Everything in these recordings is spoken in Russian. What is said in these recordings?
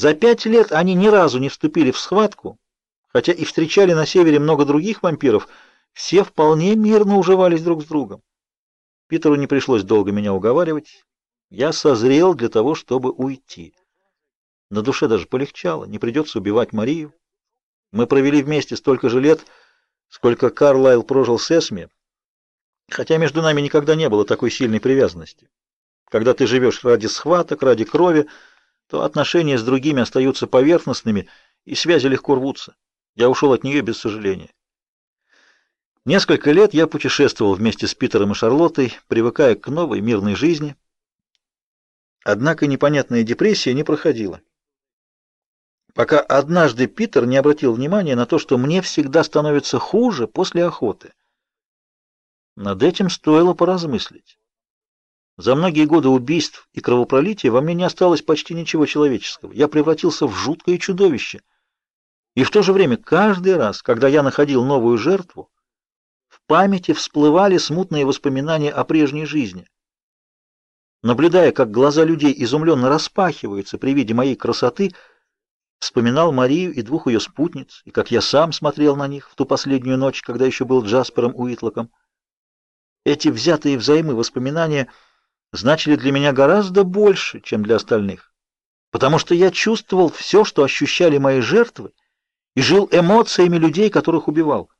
За пять лет они ни разу не вступили в схватку, хотя и встречали на севере много других вампиров, все вполне мирно уживались друг с другом. Питеру не пришлось долго меня уговаривать. Я созрел для того, чтобы уйти. На душе даже полегчало, не придется убивать Марию. Мы провели вместе столько же лет, сколько Карлайл прожил с Эсми, хотя между нами никогда не было такой сильной привязанности. Когда ты живешь ради схваток, ради крови, то отношения с другими остаются поверхностными, и связи легко рвутся. Я ушел от нее без сожаления. Несколько лет я путешествовал вместе с Питером и Шарлоттой, привыкая к новой мирной жизни. Однако непонятная депрессия не проходила. Пока однажды Питер не обратил внимания на то, что мне всегда становится хуже после охоты. Над этим стоило поразмыслить. За многие годы убийств и кровопролития во мне не осталось почти ничего человеческого. Я превратился в жуткое чудовище. И в то же время каждый раз, когда я находил новую жертву, в памяти всплывали смутные воспоминания о прежней жизни. Наблюдая, как глаза людей изумленно распахиваются при виде моей красоты, вспоминал Марию и двух ее спутниц, и как я сам смотрел на них в ту последнюю ночь, когда еще был Джаспером Уитлоком. Эти взятые взаймы воспоминания значили для меня гораздо больше, чем для остальных, потому что я чувствовал все, что ощущали мои жертвы, и жил эмоциями людей, которых убивал.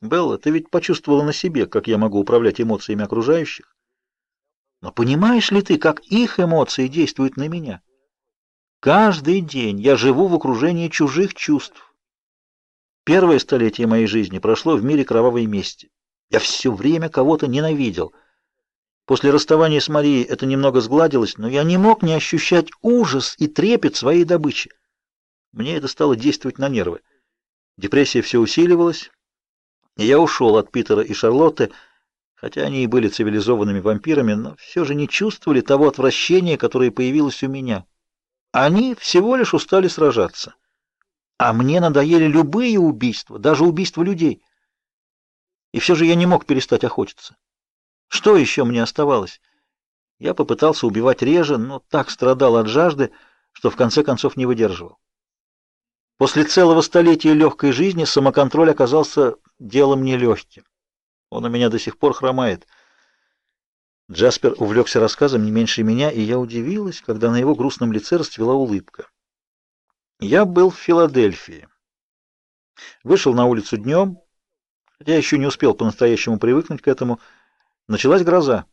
Белла, ты ведь почувствовала на себе, как я могу управлять эмоциями окружающих. Но понимаешь ли ты, как их эмоции действуют на меня? Каждый день я живу в окружении чужих чувств. Первое столетие моей жизни прошло в мире кровавой мести. Я все время кого-то ненавидел. После расставания с Марией это немного сгладилось, но я не мог не ощущать ужас и трепет своей добычи. Мне это стало действовать на нервы. Депрессия все усиливалась, и я ушел от Питера и Шарлотты, хотя они и были цивилизованными вампирами, но все же не чувствовали того отвращения, которое появилось у меня. Они всего лишь устали сражаться. А мне надоели любые убийства, даже убийства людей. И все же я не мог перестать охотиться. Что еще мне оставалось? Я попытался убивать реже, но так страдал от жажды, что в конце концов не выдерживал. После целого столетия легкой жизни самоконтроль оказался делом нелегким. Он у меня до сих пор хромает. Джаспер увлекся рассказом не меньше меня, и я удивилась, когда на его грустном лице расцвела улыбка. Я был в Филадельфии. Вышел на улицу днем, хотя еще не успел по-настоящему привыкнуть к этому. Началась гроза.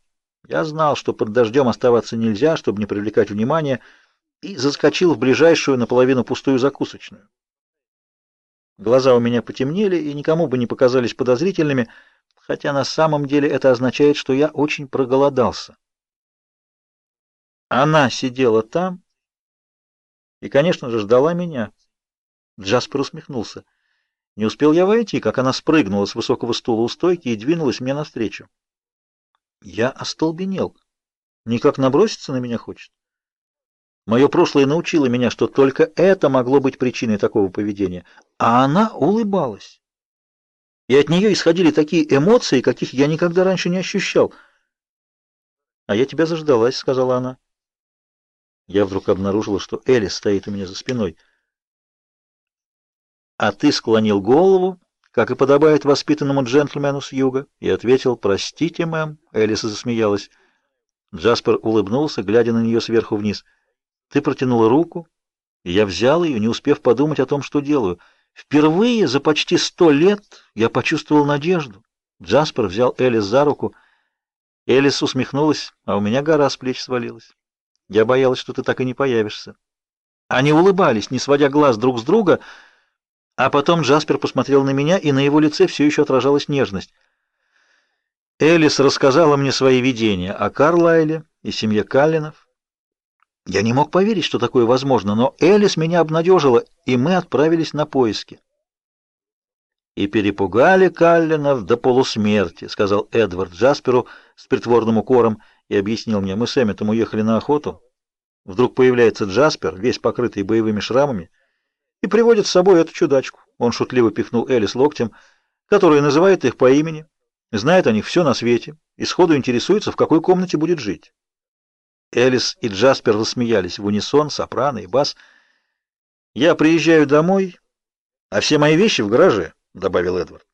Я знал, что под дождем оставаться нельзя, чтобы не привлекать внимания, и заскочил в ближайшую наполовину пустую закусочную. Глаза у меня потемнели и никому бы не показались подозрительными, хотя на самом деле это означает, что я очень проголодался. Она сидела там и, конечно же, ждала меня. Джаспер усмехнулся. Не успел я войти, как она спрыгнула с высокого стула у стойки и двинулась мне навстречу. Я остолбенел. Никак наброситься на меня хочет. Мое прошлое научило меня, что только это могло быть причиной такого поведения, а она улыбалась. И от нее исходили такие эмоции, каких я никогда раньше не ощущал. «А я тебя заждалась», — сказала она. Я вдруг обнаружила, что Элис стоит у меня за спиной. «А ты склонил голову, как и подобает воспитанному джентльмену с юга?» И ответил, «Простите, мэм». Элис засмеялась. Джаспер улыбнулся, глядя на нее сверху вниз. Ты протянула руку, и я взял ее, не успев подумать о том, что делаю. Впервые за почти сто лет я почувствовал надежду. Джаспер взял Элис за руку. Элис усмехнулась, а у меня гора с плеч свалилась. Я боялась, что ты так и не появишься. Они улыбались, не сводя глаз друг с друга, а потом Джаспер посмотрел на меня, и на его лице все еще отражалась нежность. Элис рассказала мне свои видения о Карлайле и семье Каллинов. Я не мог поверить, что такое возможно, но Элис меня обнадежила, и мы отправились на поиски. «И перепугали Каллинов до полусмерти», — сказал Эдвард Джасперу с притворным укором и объяснил мне, мы с Эмметом уехали на охоту. Вдруг появляется Джаспер, весь покрытый боевыми шрамами, и приводит с собой эту чудачку. Он шутливо пихнул Элис локтем, которая называет их по имени, знает о них все на свете и сходу интересуется, в какой комнате будет жить. Элис и Джаспер рассмеялись в унисон, сопрано и бас. «Я приезжаю домой, а все мои вещи в гараже», — добавил Эдвард.